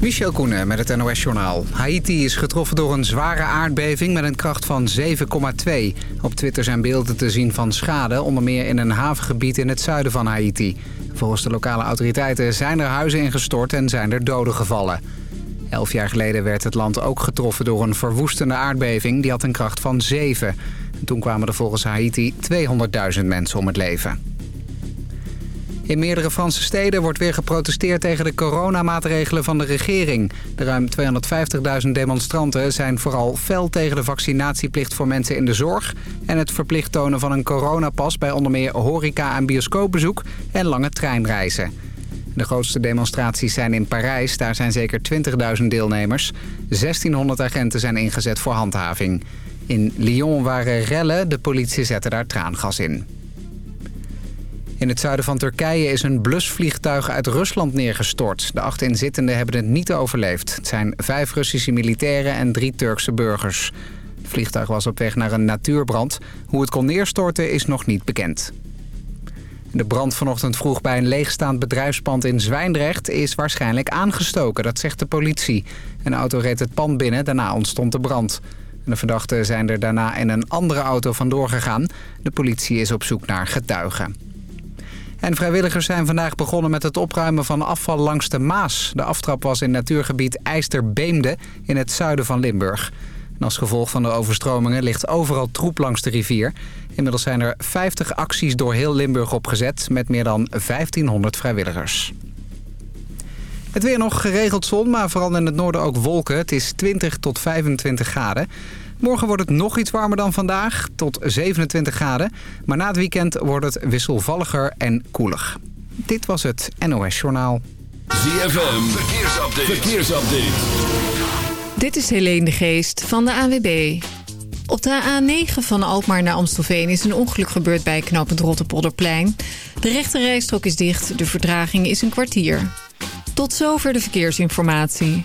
Michel Koenen met het NOS-journaal. Haiti is getroffen door een zware aardbeving met een kracht van 7,2. Op Twitter zijn beelden te zien van schade, onder meer in een havengebied in het zuiden van Haiti. Volgens de lokale autoriteiten zijn er huizen ingestort en zijn er doden gevallen. Elf jaar geleden werd het land ook getroffen door een verwoestende aardbeving. Die had een kracht van 7. toen kwamen er volgens Haiti 200.000 mensen om het leven. In meerdere Franse steden wordt weer geprotesteerd tegen de coronamaatregelen van de regering. De ruim 250.000 demonstranten zijn vooral fel tegen de vaccinatieplicht voor mensen in de zorg... en het verplicht tonen van een coronapas bij onder meer horeca- en bioscoopbezoek en lange treinreizen. De grootste demonstraties zijn in Parijs, daar zijn zeker 20.000 deelnemers. 1600 agenten zijn ingezet voor handhaving. In Lyon waren rellen, de politie zette daar traangas in. In het zuiden van Turkije is een blusvliegtuig uit Rusland neergestort. De acht inzittenden hebben het niet overleefd. Het zijn vijf Russische militairen en drie Turkse burgers. Het vliegtuig was op weg naar een natuurbrand. Hoe het kon neerstorten is nog niet bekend. De brand vanochtend vroeg bij een leegstaand bedrijfspand in Zwijndrecht is waarschijnlijk aangestoken, dat zegt de politie. Een auto reed het pand binnen, daarna ontstond de brand. De verdachten zijn er daarna in een andere auto vandoor gegaan. De politie is op zoek naar getuigen. En vrijwilligers zijn vandaag begonnen met het opruimen van afval langs de Maas. De aftrap was in natuurgebied IJsterbeemde in het zuiden van Limburg. En als gevolg van de overstromingen ligt overal troep langs de rivier. Inmiddels zijn er 50 acties door heel Limburg opgezet met meer dan 1500 vrijwilligers. Het weer nog geregeld zon, maar vooral in het noorden ook wolken. Het is 20 tot 25 graden. Morgen wordt het nog iets warmer dan vandaag, tot 27 graden. Maar na het weekend wordt het wisselvalliger en koeler. Dit was het NOS Journaal. ZFM, verkeersupdate. verkeersupdate. Dit is Helene de Geest van de AWB. Op de A9 van Alkmaar naar Amstelveen is een ongeluk gebeurd bij knooppunt Rotterpolderplein. De rechte rijstrook is dicht, de verdraging is een kwartier. Tot zover de verkeersinformatie.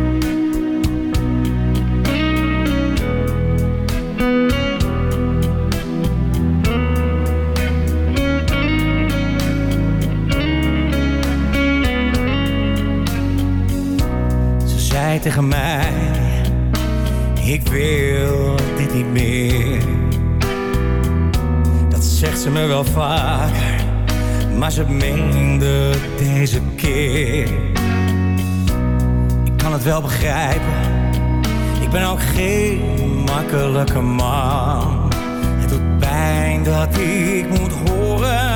Zei tegen mij, ik wil dit niet meer. Dat zegt ze me wel vaker, maar ze meende deze keer. Ik kan het wel begrijpen, ik ben ook geen makkelijke man. Het doet pijn dat ik moet horen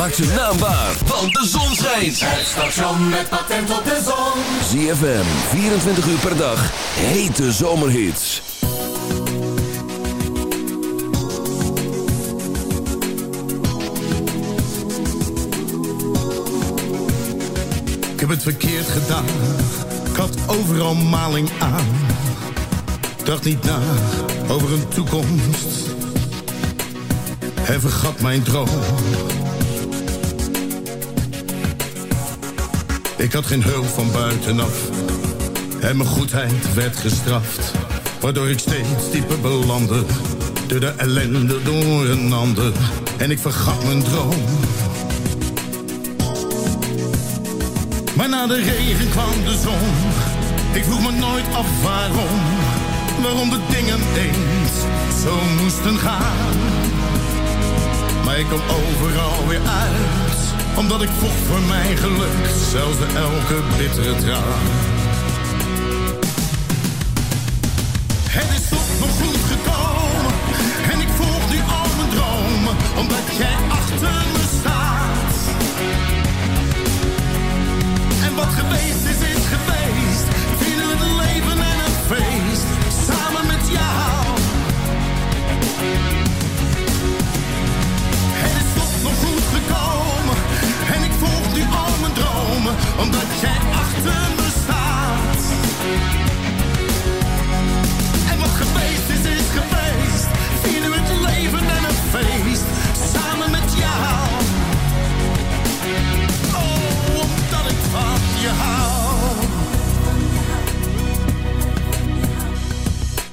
Maak ze naambaar, want de zon schijnt. Het station met patent op de zon. ZFM, 24 uur per dag. Hete zomerhits. Ik heb het verkeerd gedaan. Ik had overal maling aan. Dacht niet na over een toekomst. En vergat mijn droom Ik had geen hulp van buitenaf. En mijn goedheid werd gestraft. Waardoor ik steeds dieper belandde. Door de ellende door een ander. En ik vergat mijn droom. Maar na de regen kwam de zon. Ik vroeg me nooit af waarom. Waarom de dingen eens zo moesten gaan. Maar ik kom overal weer uit omdat ik vocht voor mijn geluk, zelfs de elke bittere traan. Het is toch nog goed gekomen en ik volg nu al mijn dromen, omdat jij achter me staat. En wat geweest is, is omdat jij achter me staat. En wat geweest is, is geweest. Vieren we het leven en het feest samen met jou. Oh, omdat ik van je hou.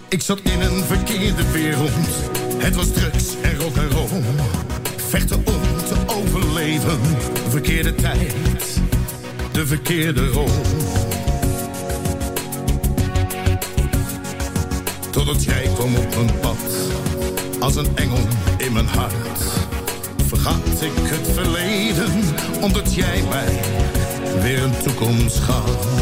Ik zat in een verkeerde wereld. Het was drugs en rock en roll. Vechten om te overleven. Verkeerde tijd de verkeerde rol. Totdat jij kwam op mijn pad, als een engel in mijn hart. Vergat ik het verleden, omdat jij mij weer een toekomst gaat.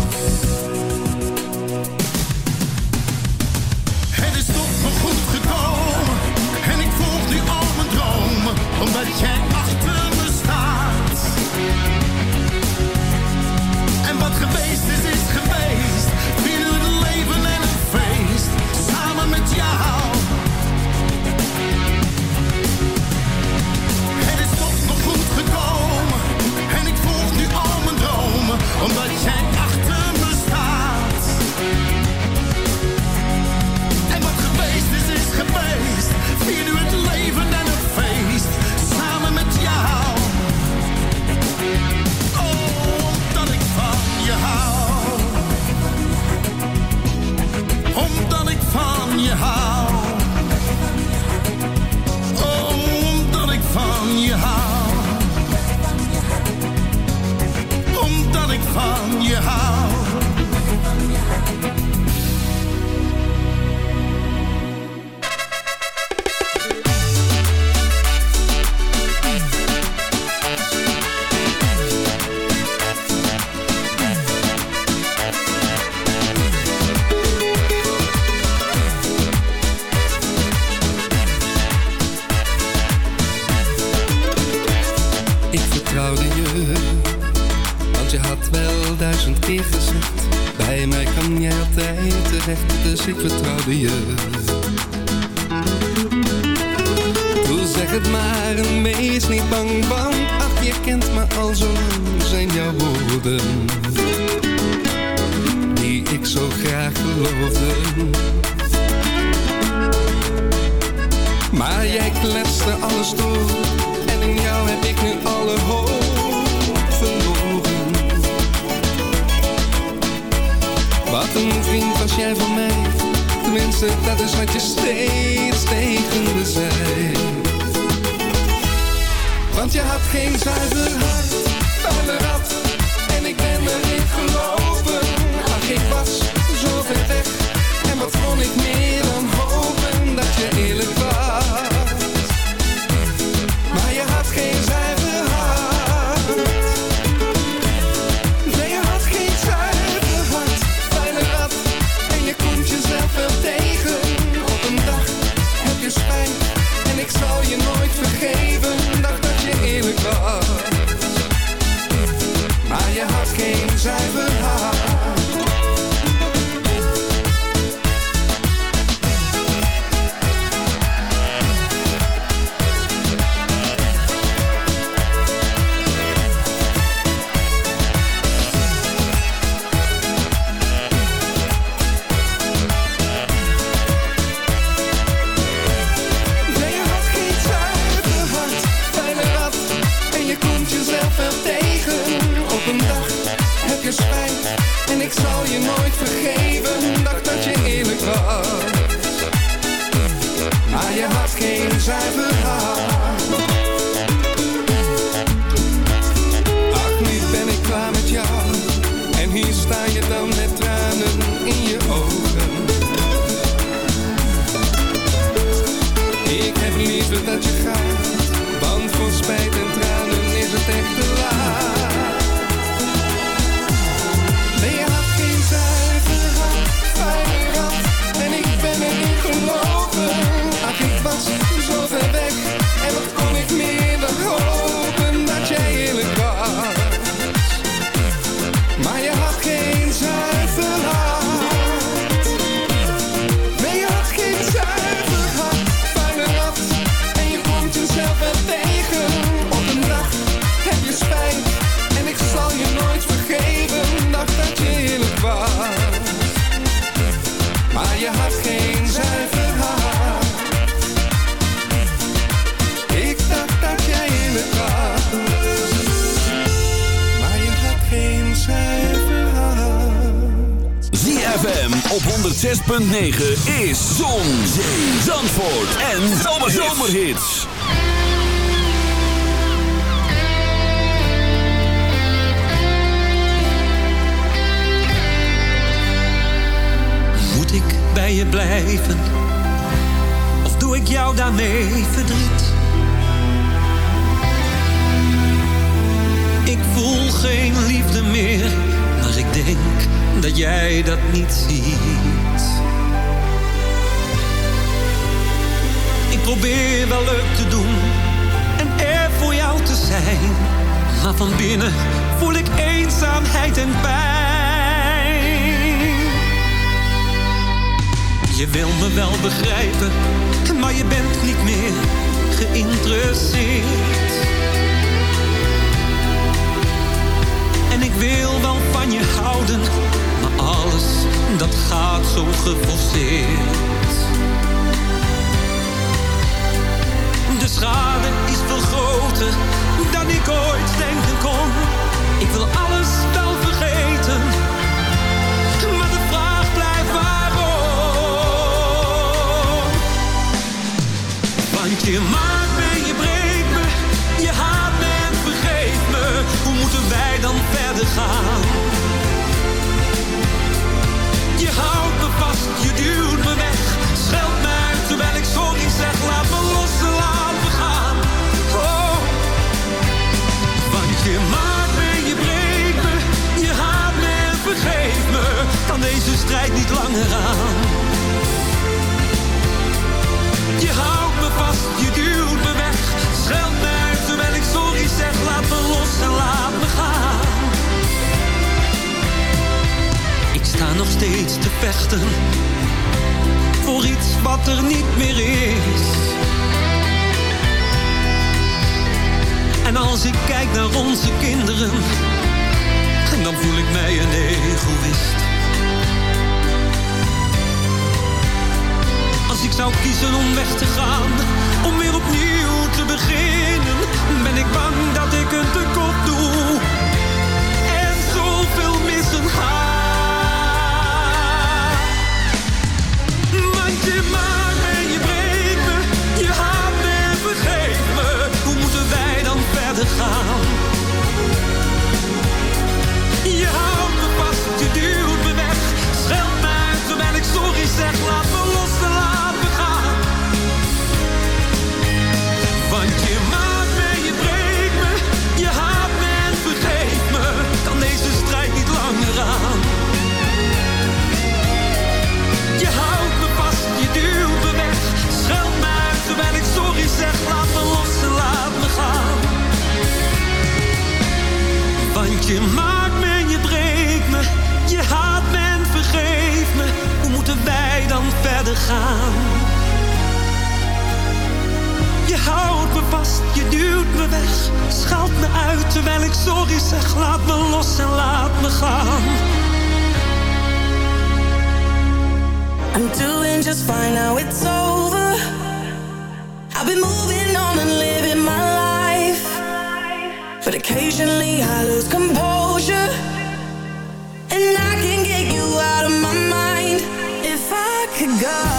106.9 is Zon, Zee, Zandvoort en Zomerhits. Moet ik bij je blijven? Of doe ik jou daarmee verdriet? Ik voel geen liefde meer, maar ik denk dat jij dat niet ziet. probeer wel leuk te doen en er voor jou te zijn. Maar van binnen voel ik eenzaamheid en pijn. Je wil me wel begrijpen, maar je bent niet meer geïnteresseerd. En ik wil wel van je houden, maar alles dat gaat zo geforceerd. schade is veel groter dan ik ooit denken kon. Ik wil alles wel vergeten, maar de vraag blijft waarom. Want je maakt me, je breekt me, je haat me en vergeet me. Hoe moeten wij dan verder gaan? Je houdt me vast, je duwt me weg kinderen. En dan voel ik mij een egoïst. Als ik zou kiezen om weg te gaan, om weer opnieuw te beginnen, ben ik bang dat ik een tekort doe. En zoveel missen haar. Je maakt me je breekt me, je haat me en vergeef me. Hoe moeten wij dan verder gaan? Je houdt me vast, je duwt me weg, schaalt me uit terwijl ik sorry zeg. Laat me los en laat me gaan. I'm doing just fine now, it's over. I've been moving on and living. Occasionally I lose composure. And I can get you out of my mind. If I could go.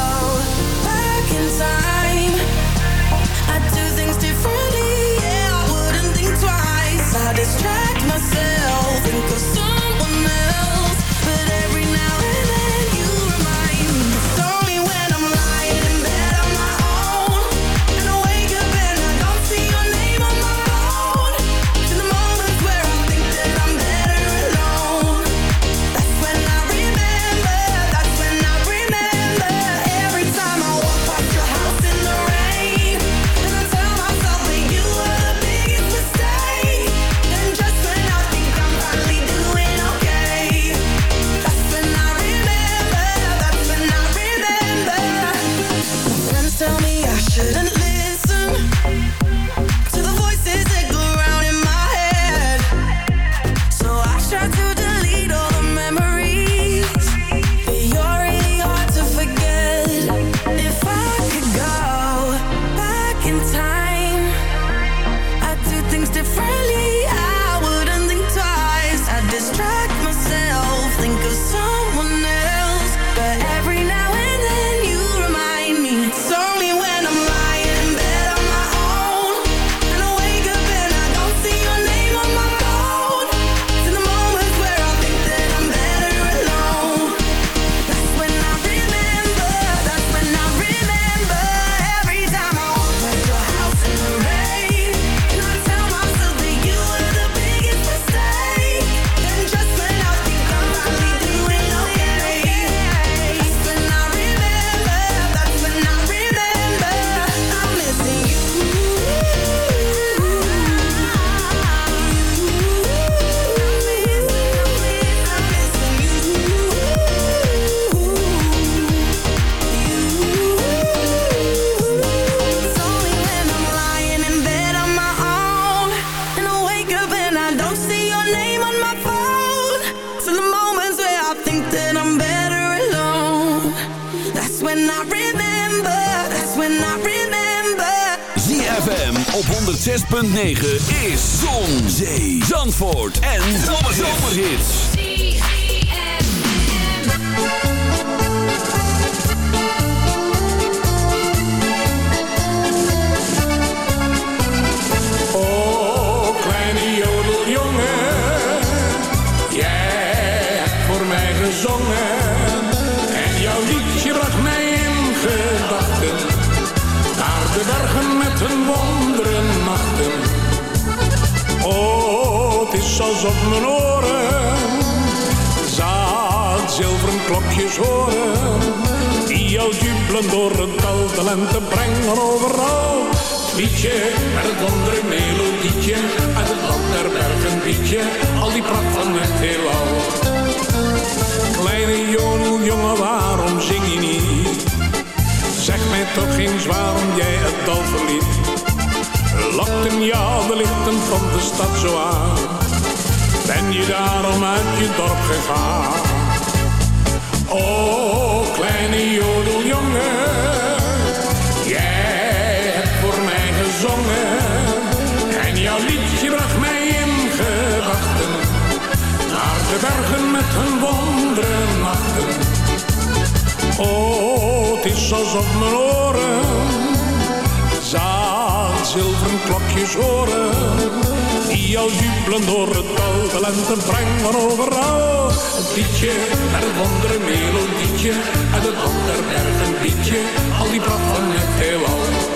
Oh, het is alsof mijn oren zaad zilveren klokjes horen. Die al jubelen door het dal, de lente brengt van overal. Het liedje en het wondere melodietje, en het ander berg een liedje, al die pracht van het heelal.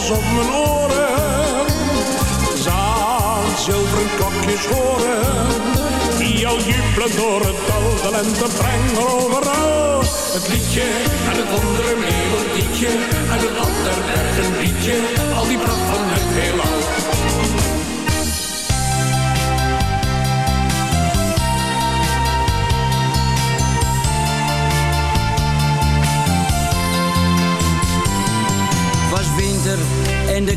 Alsof mijn oren zaan zilveren klokjes horen. Die al jubelen door het dal, de lente brengen overal. Het liedje en het andere melodietje en het ander berg een liedje. Al die pracht van het heelal.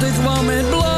Lente kwam met blaadjes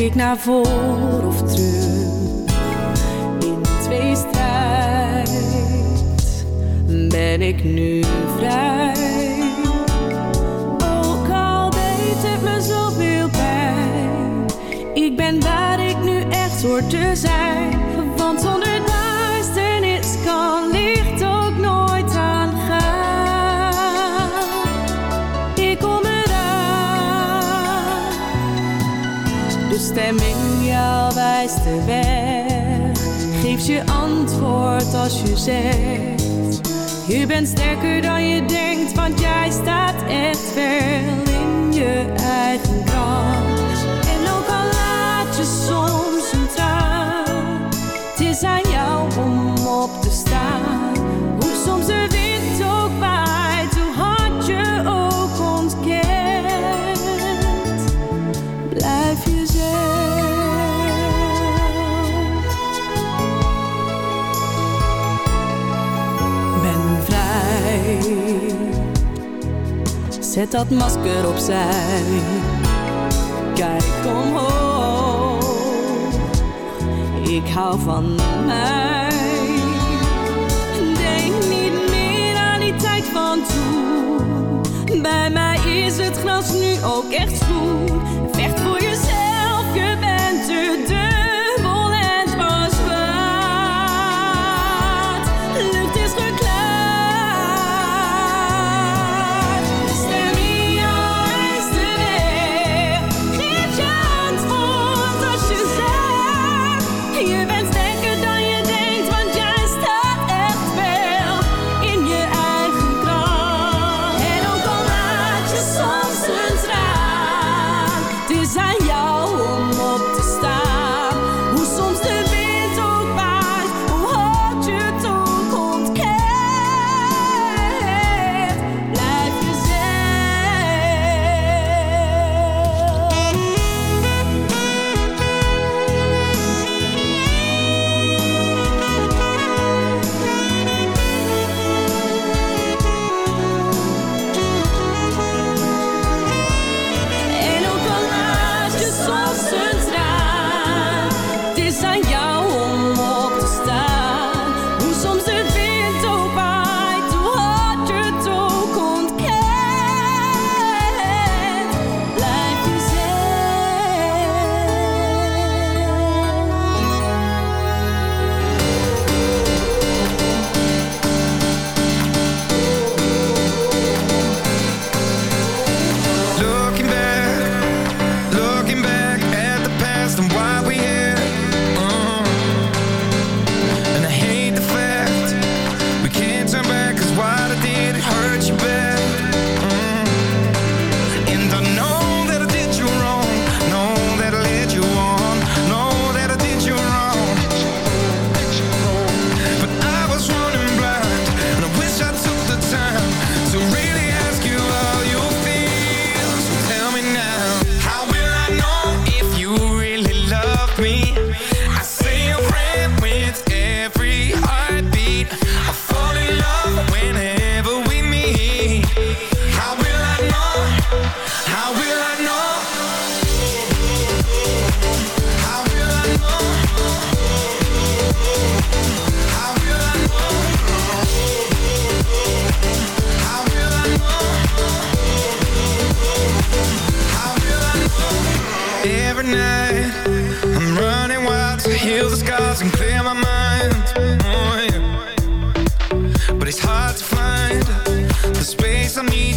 ik naar voor of terug. In twee strijd ben ik nu vrij. Ook al deed het me zoveel pijn, ik ben waar ik nu echt hoor te zijn. je antwoord als je zegt: Je bent sterker dan je denkt, want jij staat echt wel in je eigen kracht. En ook al laat je soms. Zet dat masker opzij. Kijk omhoog. Ik hou van mij. Denk niet meer aan die tijd van toen. Bij mij is het gras nu ook echt groen.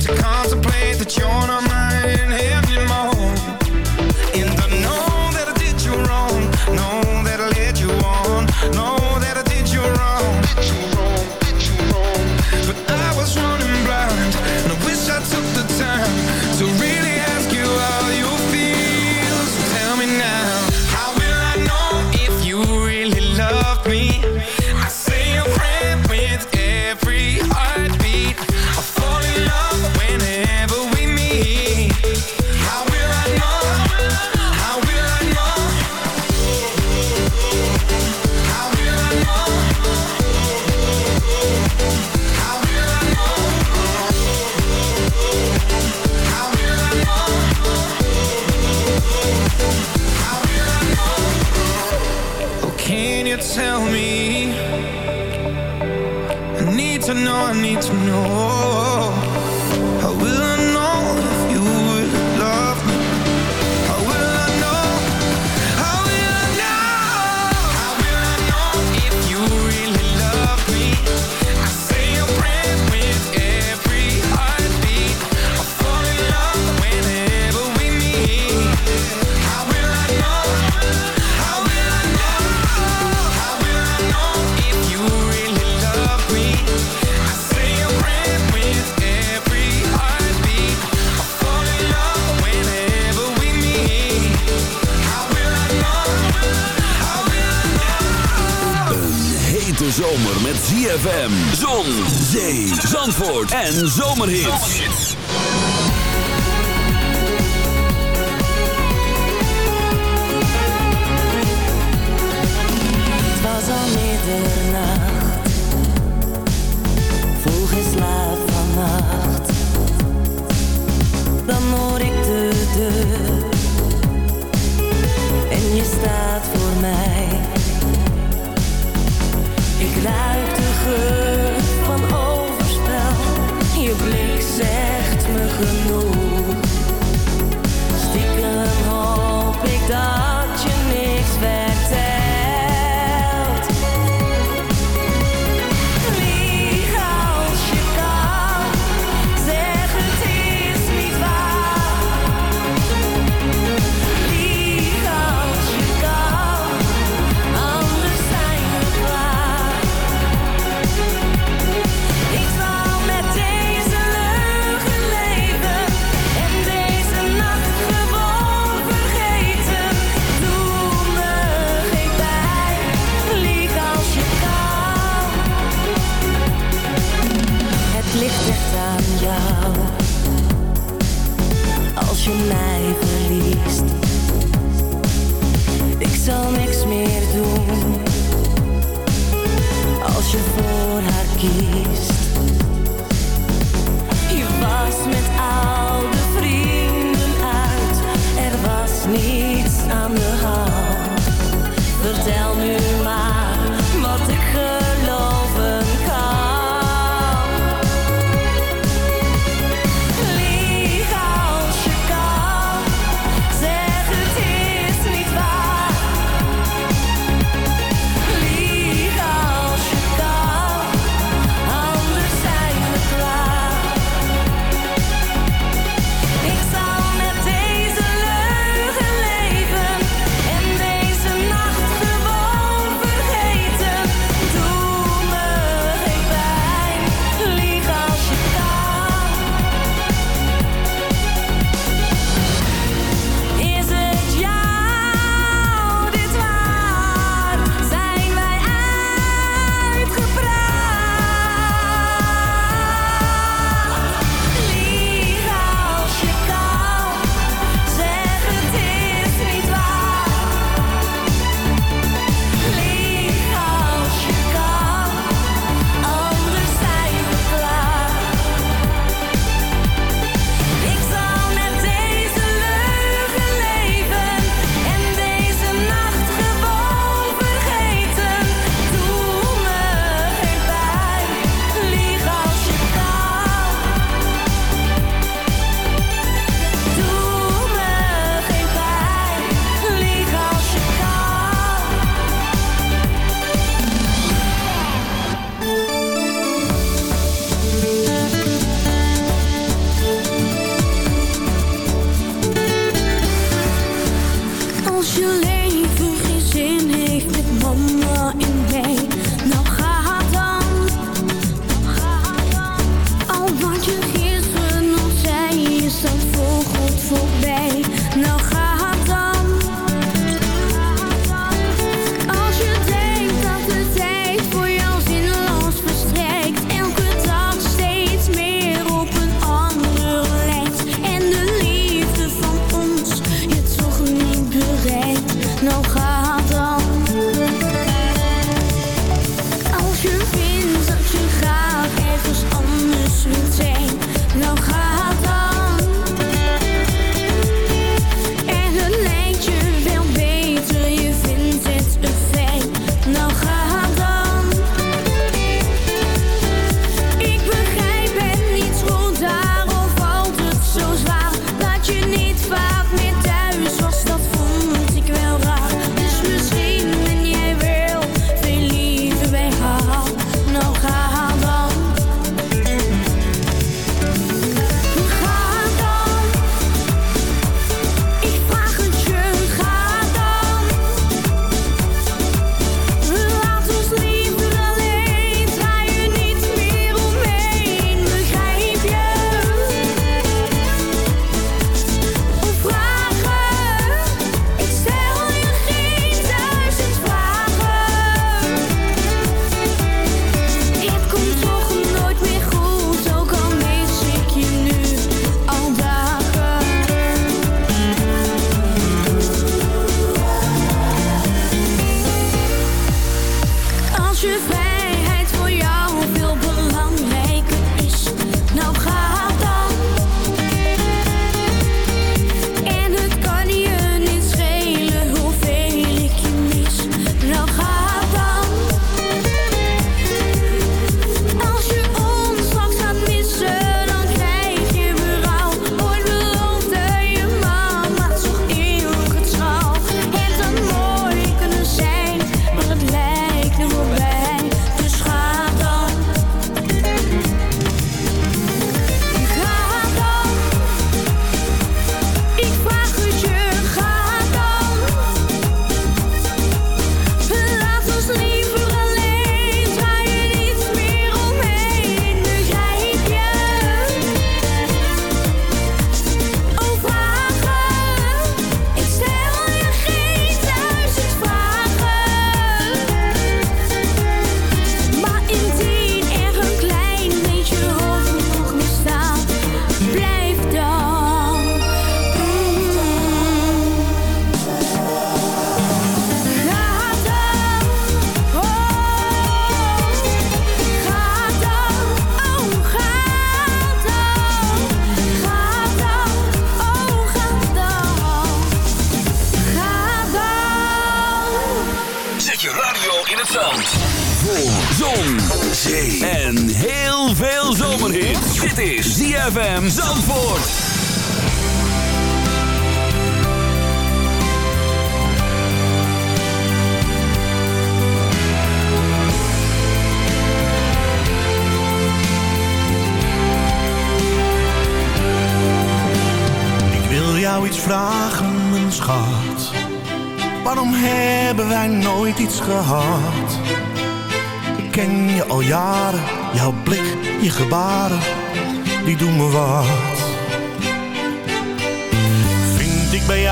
to contemplate zomer met ZFM. Zon, zee, zandvoort en zomerhit. Het was al middernacht. Vroeg laap van nacht. Dan hoor ik de deur. En je staat voor mij. van overspel. Je blik zegt me genoeg.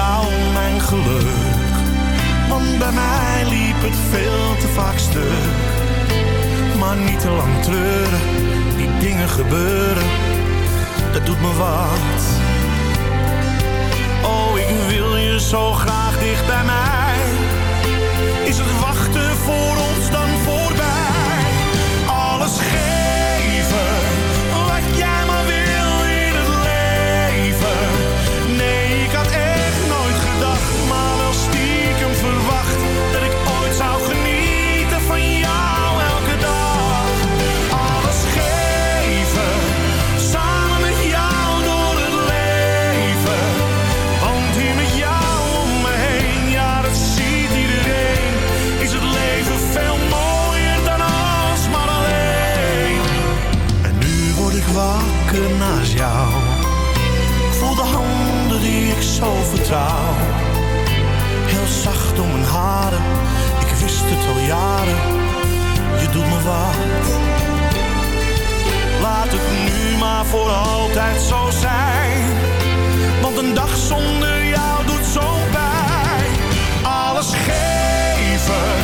jou mijn geluk. Want bij mij liep het veel te vaak stuk. Maar niet te lang treuren, die dingen gebeuren, dat doet me wat. Oh, ik wil je zo graag dicht bij mij. Is het wachten voor ons dan voorbij? Alles geeft. Heel zacht om mijn haren, ik wist het al jaren, je doet me wat. Laat het nu maar voor altijd zo zijn, want een dag zonder jou doet zo pijn. Alles geven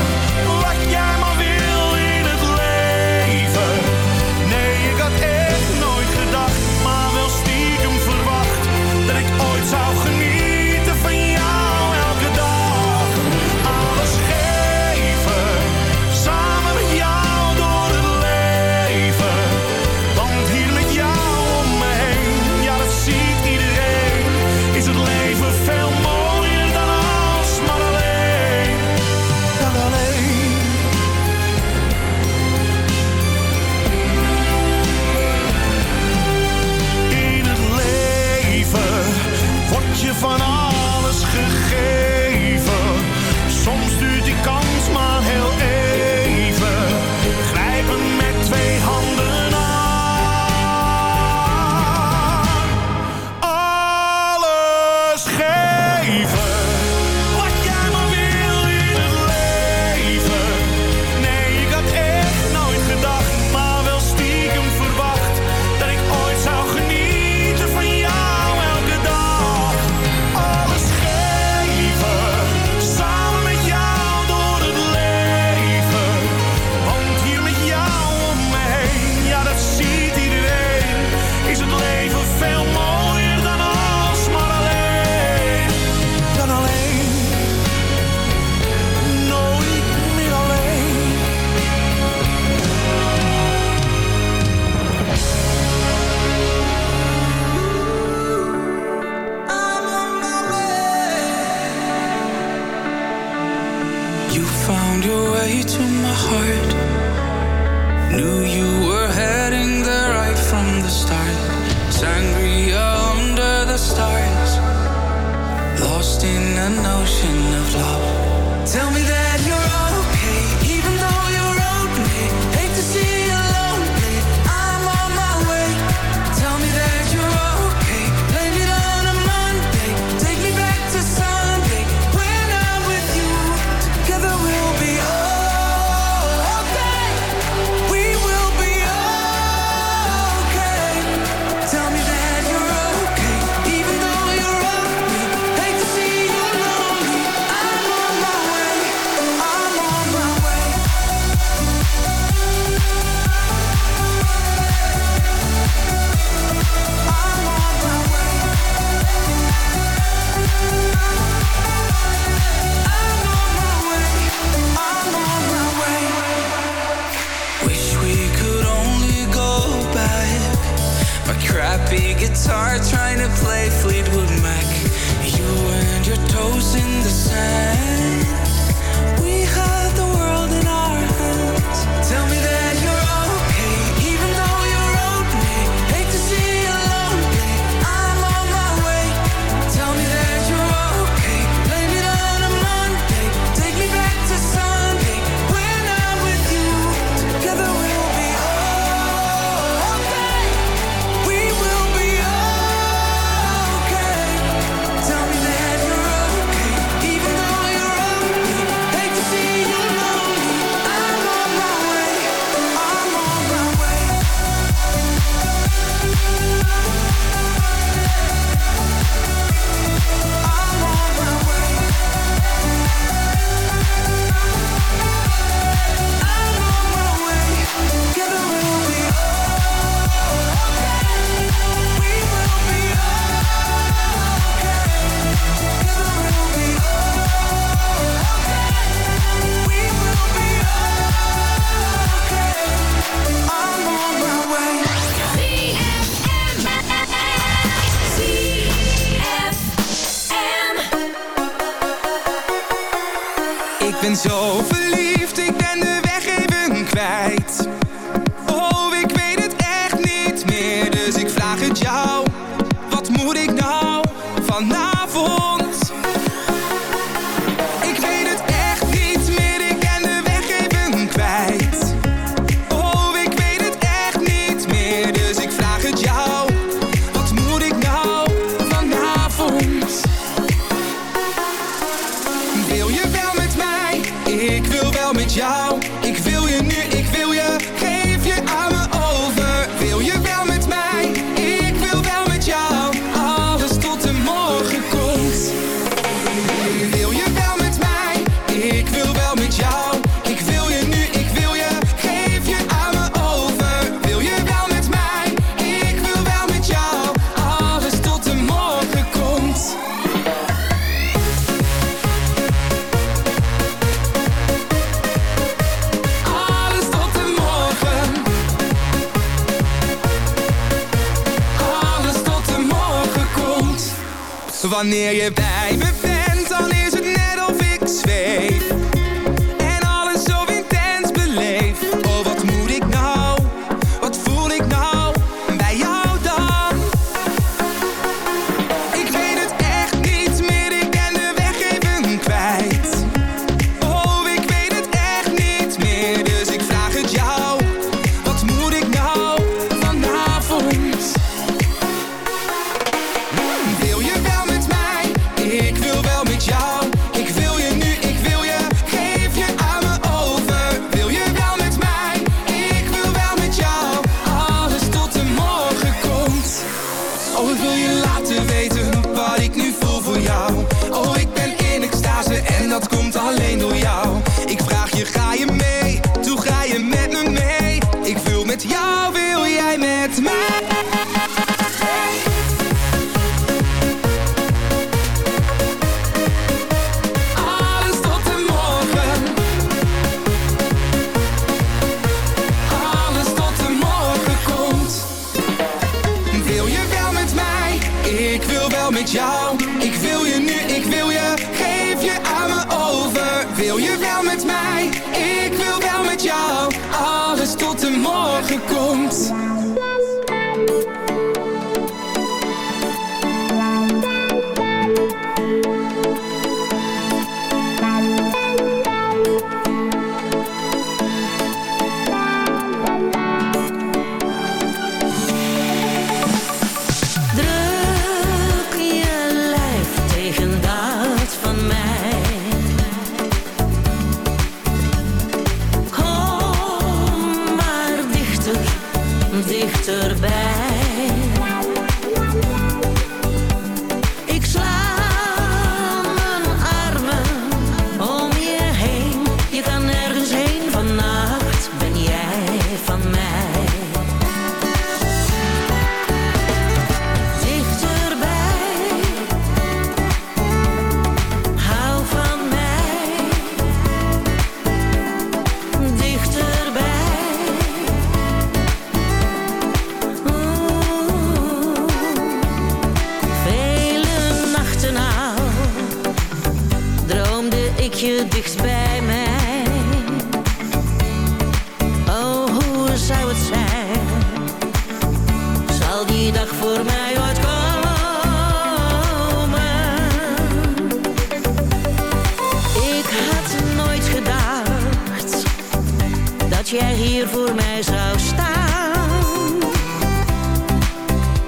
jij hier voor mij zou staan.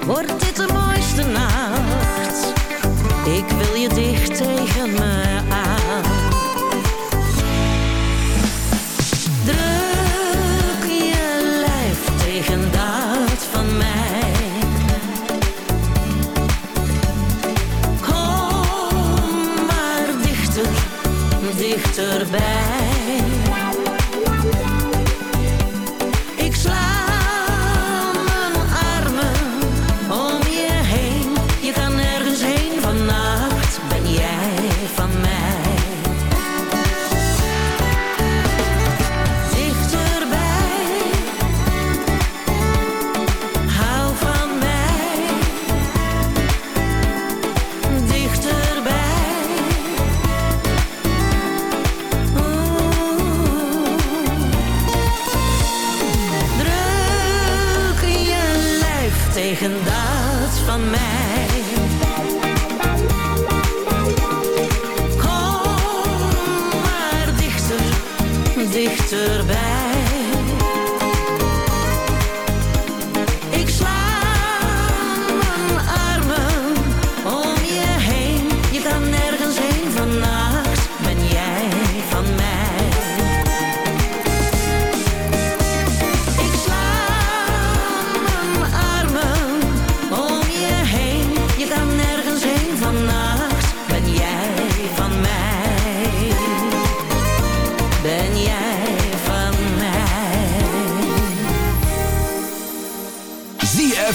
Wordt dit de mooiste nacht? Ik wil je dicht tegen me aan. Druk je lijf tegen dat van mij. Kom maar dichter, dichterbij.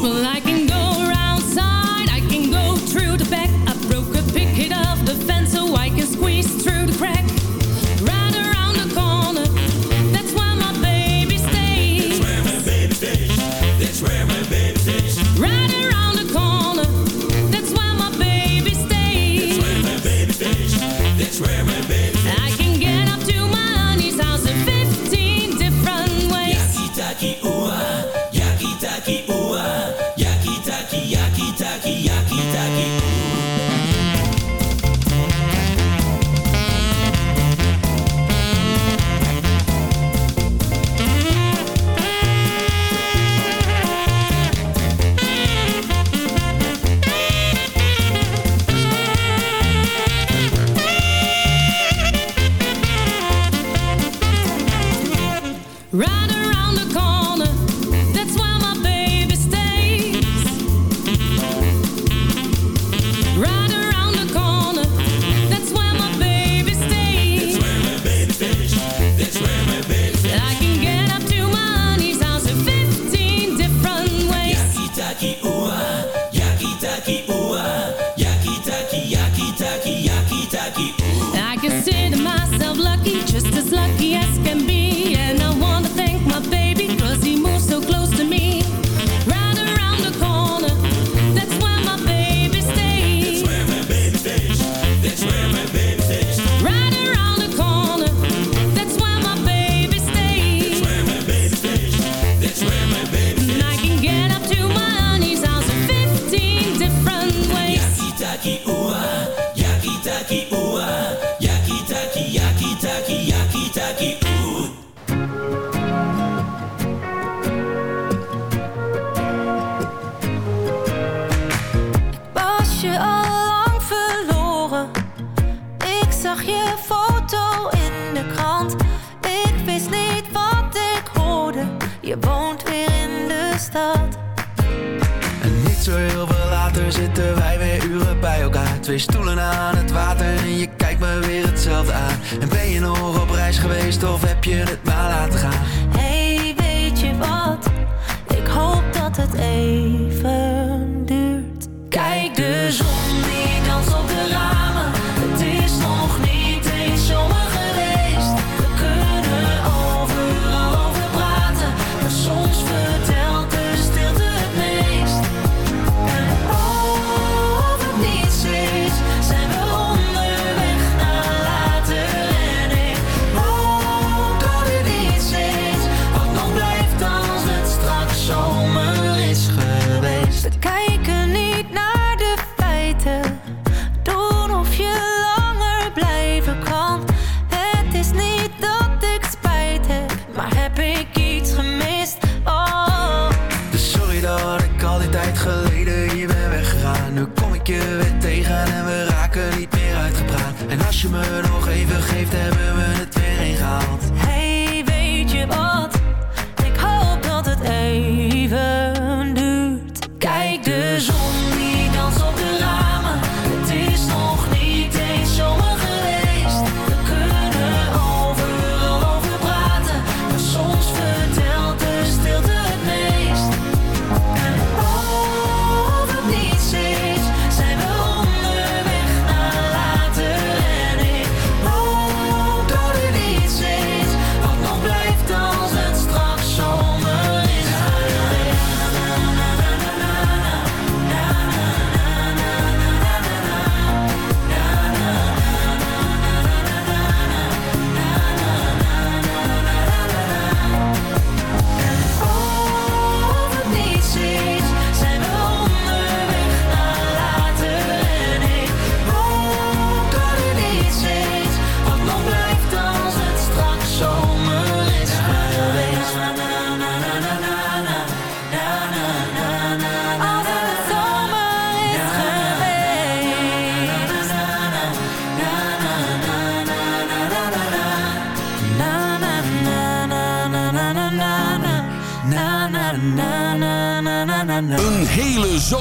Well, I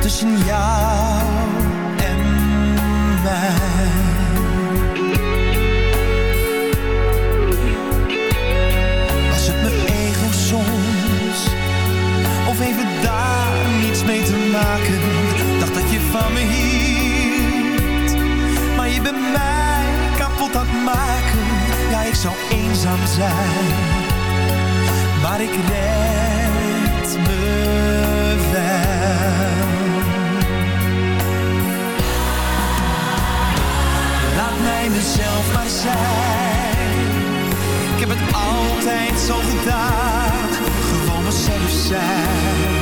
Tussen jou en mij. Was het mijn ego soms? Of even daar niets mee te maken Dacht dat je van me hield Maar je bent mij kapot het maken Ja, ik zou eenzaam zijn Maar ik red Ik heb het altijd zo gedaan. Gewoon mezelf zijn